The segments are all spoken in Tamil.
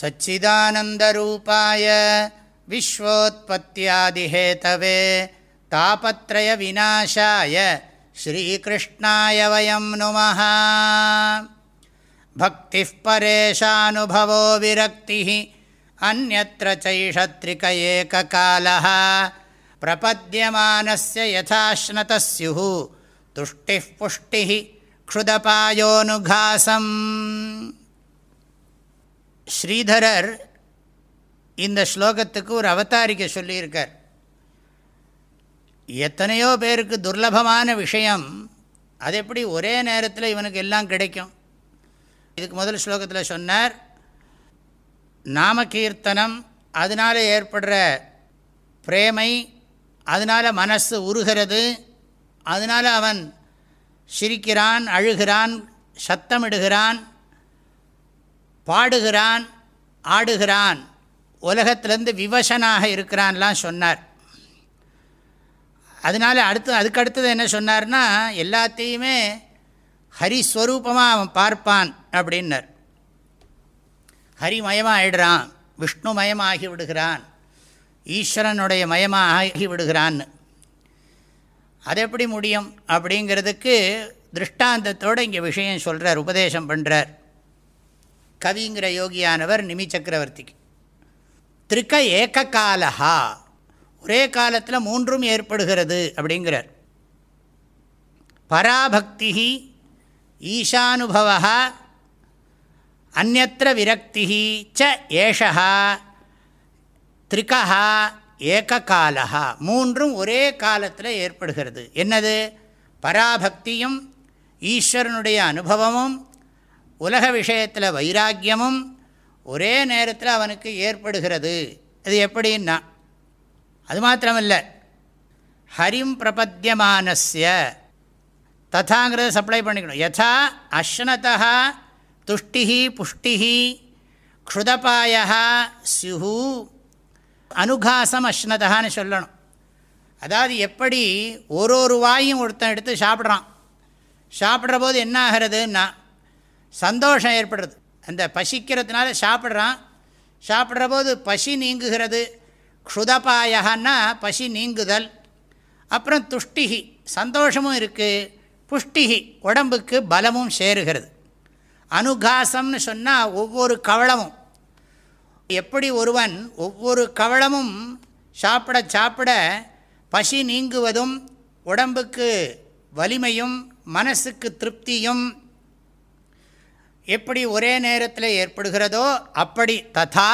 सच्चिदानन्दरूपाय विश्वोत्पत्त्यादिहेतवे तापत्रयविनाशाय श्रीकृष्णाय वयं नुमः भक्तिः परेशानुभवो विरक्तिः अन्यत्र चैषत्रिक एककालः प्रपद्यमानस्य यथाश्नतः स्युः तुष्टिः पुष्टिः क्षुदपायोऽनुघासम् ஸ்ரீதரர் இந்த ஸ்லோகத்துக்கு ஒரு அவதாரிக்கை சொல்லியிருக்கார். எத்தனையோ பேருக்கு துர்லபமான விஷயம் அது எப்படி ஒரே நேரத்தில் இவனுக்கு எல்லாம் கிடைக்கும்? இதுக்கு முதல் ஸ்லோகத்தில் சொன்னார் நாம கீர்த்தனம் அதனால் ஏற்படுற பிரேமை அதனால் மனசு உருகிறது அதனால் அவன் சிரிக்கிறான் அழுகிறான் சத்தமிடுகிறான் பாடுகிறான் ஆடுகிறான். உலகத்திலேருந்து விவசனாக இருக்கிறான்லாம் சொன்னார். அதனால் அடுத்து அதுக்கு அடுத்தது என்ன சொன்னார்னா எல்லாத்தையுமே ஹரிஸ்வரூபமாக அவன் பார்ப்பான் அப்படின்னர். ஹரிமயமாக ஆயிடுறான் விஷ்ணுமயமாகி விடுகிறான் ஈஸ்வரனுடைய மயமாக ஆகி விடுகிறான்னு. அது எப்படி முடியும் அப்படிங்கிறதுக்கு திருஷ்டாந்தத்தோடு இங்கே விஷயம் சொல்கிறார் உபதேசம் பண்ணுறார் கவிங்கிற யோகியானவர் நிமி சக்கரவர்த்திக்கு. திருக்க ஏக காலஹா ஒரே காலத்தில் மூன்றும் ஏற்படுகிறது அப்படிங்கிறார். பராபக்தி ஈஷானுபவ அந்நத்திர விரக்தி ச ஏஷா திரிகா ஏககாலா மூன்றும் ஒரே காலத்தில் ஏற்படுகிறது. என்னது? பராபக்தியும் ஈஸ்வரனுடைய அனுபவமும் உலக விஷயத்தில் வைராக்கியமும் ஒரே நேரத்தில் அவனுக்கு ஏற்படுகிறது. அது எப்படின்னா அது மாத்திரமில்லை. ஹரிம் பிரபத்தியமானஸ்ய. ததாங்கிறத சப்ளை பண்ணிக்கணும். யதா அஷ்னதா துஷ்டி புஷ்டி க்ஷுதபாய சிஹு அனுகாசம் அஷ்னதான்னு சொல்லணும். அதாவது எப்படி ஒரு ஒரு வாயும் ஒருத்தன் எடுத்து சாப்பிட்றான். சாப்பிட்ற போது என்ன ஆகிறதுன்னா சந்தோஷம் ஏற்படுறது. அந்த பசிக்கிறதுனால சாப்பிட்றான். சாப்பிட்ற போது பசி நீங்குகிறது. க்ஷுதபாயகன்னா பசி நீங்குதல். அப்புறம் துஷ்டிகி சந்தோஷமும் இருக்குது புஷ்டிகி உடம்புக்கு பலமும் சேருகிறது. அனுகாசம்னு சொன்னால் ஒவ்வொரு கவளமும். எப்படி ஒருவன் ஒவ்வொரு கவளமும் சாப்பிட சாப்பிட பசி நீங்குவதும் உடம்புக்கு வலிமையும் மனசுக்கு திருப்தியும் எப்படி ஒரே நேரத்தில் ஏற்படுகிறதோ அப்படி ததா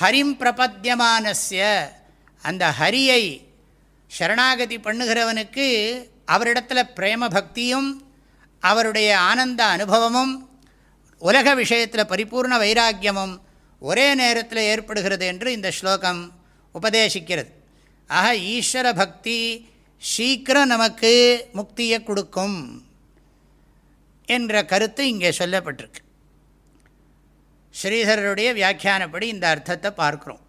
ஹரிம் பிரபத்தியமானஸ்ய அந்த ஹரியை சரணாகதி பண்ணுகிறவனுக்கு அவரிடத்தில் பிரேம பக்தியும் அவருடைய ஆனந்த அனுபவமும் உலக விஷயத்தில் பரிபூர்ண வைராக்கியமும் ஒரே நேரத்தில் ஏற்படுகிறது என்று இந்த ஸ்லோகம் உபதேசிக்கிறது. ஆக ஈஸ்வர பக்தி சீக்கிரம் நமக்கு முக்தியை கொடுக்கும். என்ற கருத்து இங்கே சொல்லப்பட்டிருக்கு. ஸ்ரீதரருடைய வியாக்கியானப்படி இந்த அர்த்தத்தை பார்க்குறோம்.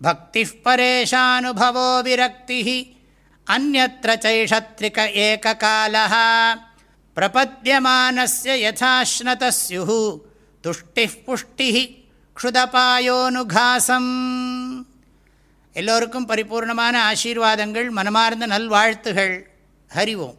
பக்தி பரேஷானுபவோ விரக்தி அந்நத்திர சைஷத்ரிக ஏககால பிரபத்தியமானஸ்ய யதாஸ்னத துஷ்டி புஷ்டி க்ஷுதபாயோனுகாசம். எல்லோருக்கும் பரிபூர்ணமான ஆசீர்வாதங்கள் மனமார்ந்த நல்வாழ்த்துகள். ஹரிவோம்